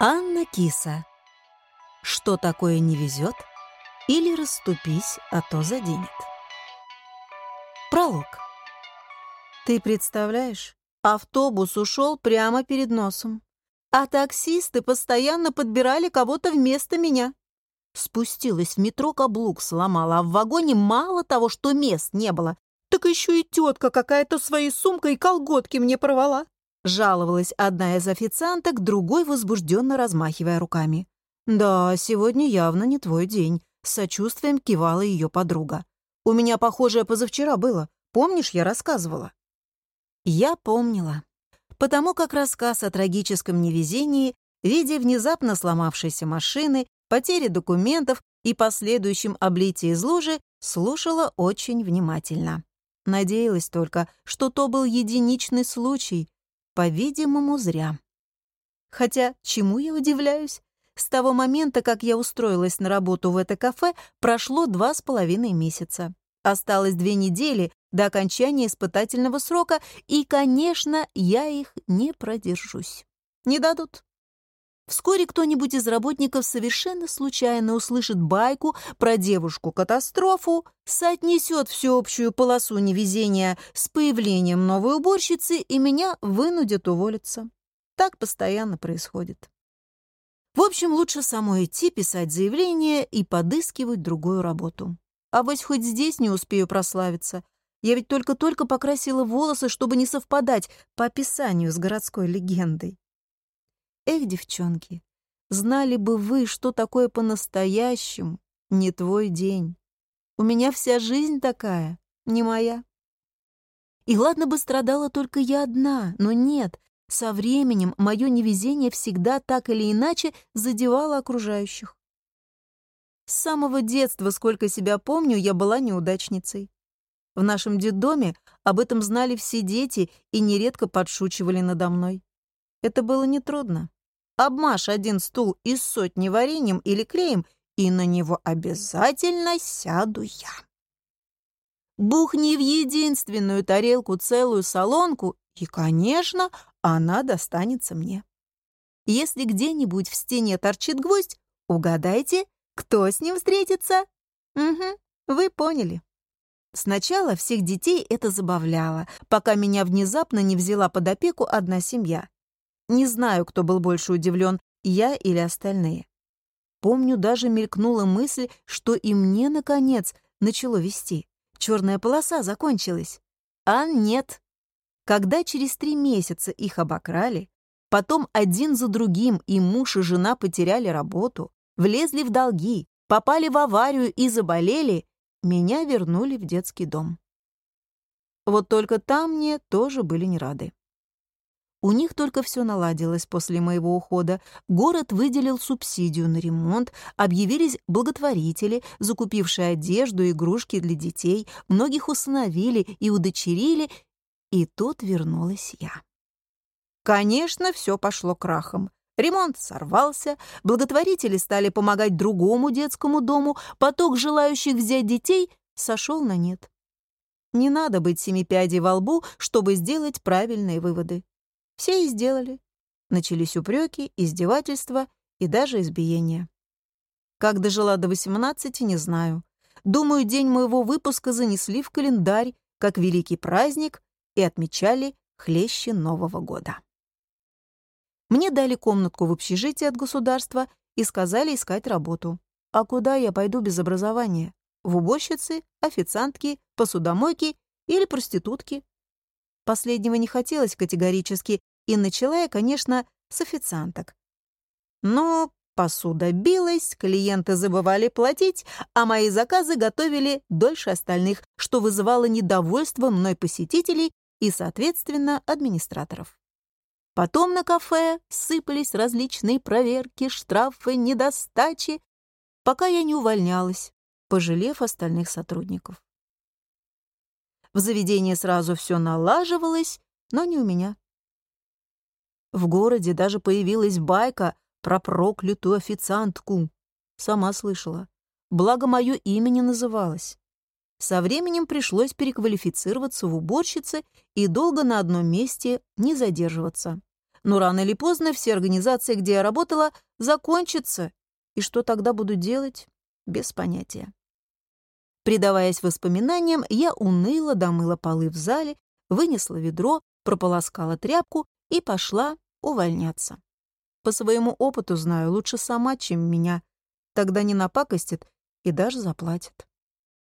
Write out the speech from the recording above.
Анна Киса. Что такое не везет? Или расступись, а то заденет. Пролог. Ты представляешь, автобус ушел прямо перед носом, а таксисты постоянно подбирали кого-то вместо меня. Спустилась в метро, каблук сломала, а в вагоне мало того, что мест не было, так еще и тетка какая-то своей сумкой колготки мне порвала. Жаловалась одна из официанток, другой возбужденно размахивая руками. «Да, сегодня явно не твой день», — сочувствием кивала ее подруга. «У меня похожее позавчера было. Помнишь, я рассказывала?» Я помнила. Потому как рассказ о трагическом невезении, виде внезапно сломавшейся машины, потере документов и последующем облитии из лужи, слушала очень внимательно. Надеялась только, что то был единичный случай, по-видимому, зря. Хотя, чему я удивляюсь? С того момента, как я устроилась на работу в это кафе, прошло два с половиной месяца. Осталось две недели до окончания испытательного срока, и, конечно, я их не продержусь. Не дадут. Вскоре кто-нибудь из работников совершенно случайно услышит байку про девушку-катастрофу, соотнесет всеобщую полосу невезения с появлением новой уборщицы, и меня вынудят уволиться. Так постоянно происходит. В общем, лучше самой идти писать заявление и подыскивать другую работу. А вот хоть здесь не успею прославиться. Я ведь только-только покрасила волосы, чтобы не совпадать по описанию с городской легендой. Эх, девчонки, знали бы вы, что такое по-настоящему не твой день. У меня вся жизнь такая, не моя. И ладно бы страдала только я одна, но нет, со временем мое невезение всегда так или иначе задевало окружающих. С самого детства, сколько себя помню, я была неудачницей. В нашем детдоме об этом знали все дети и нередко подшучивали надо мной. Это было нетрудно. Обмажь один стул из сотни вареньем или клеем, и на него обязательно сяду я. Бухни в единственную тарелку целую солонку, и, конечно, она достанется мне. Если где-нибудь в стене торчит гвоздь, угадайте, кто с ним встретится? Угу, вы поняли. Сначала всех детей это забавляло, пока меня внезапно не взяла под опеку одна семья. Не знаю, кто был больше удивлен, я или остальные. Помню, даже мелькнула мысль, что и мне, наконец, начало вести. Черная полоса закончилась. А нет. Когда через три месяца их обокрали, потом один за другим и муж, и жена потеряли работу, влезли в долги, попали в аварию и заболели, меня вернули в детский дом. Вот только там мне тоже были не рады. У них только все наладилось после моего ухода. Город выделил субсидию на ремонт, объявились благотворители, закупившие одежду, игрушки для детей, многих усыновили и удочерили, и тут вернулась я. Конечно, все пошло крахом. Ремонт сорвался, благотворители стали помогать другому детскому дому, поток желающих взять детей сошел на нет. Не надо быть семипядей во лбу, чтобы сделать правильные выводы. Все и сделали. Начались упреки, издевательства и даже избиения. Как дожила до 18, не знаю. Думаю, день моего выпуска занесли в календарь как великий праздник и отмечали хлеще Нового года. Мне дали комнатку в общежитии от государства и сказали искать работу. А куда я пойду без образования? В уборщицы, официантки, посудомойки или проститутки? Последнего не хотелось категорически, и начала я, конечно, с официанток. Но посуда билась, клиенты забывали платить, а мои заказы готовили дольше остальных, что вызывало недовольство мной посетителей и, соответственно, администраторов. Потом на кафе сыпались различные проверки, штрафы, недостачи, пока я не увольнялась, пожалев остальных сотрудников. В заведении сразу все налаживалось, но не у меня. В городе даже появилась байка про проклятую официантку. Сама слышала. Благо, мое имя не называлось. Со временем пришлось переквалифицироваться в уборщице и долго на одном месте не задерживаться. но рано или поздно все организации, где я работала, закончатся. И что тогда буду делать? Без понятия. Предаваясь воспоминаниям, я уныло домыла полы в зале, вынесла ведро, прополоскала тряпку и пошла увольняться. По своему опыту знаю, лучше сама, чем меня. Тогда не напакостит и даже заплатит.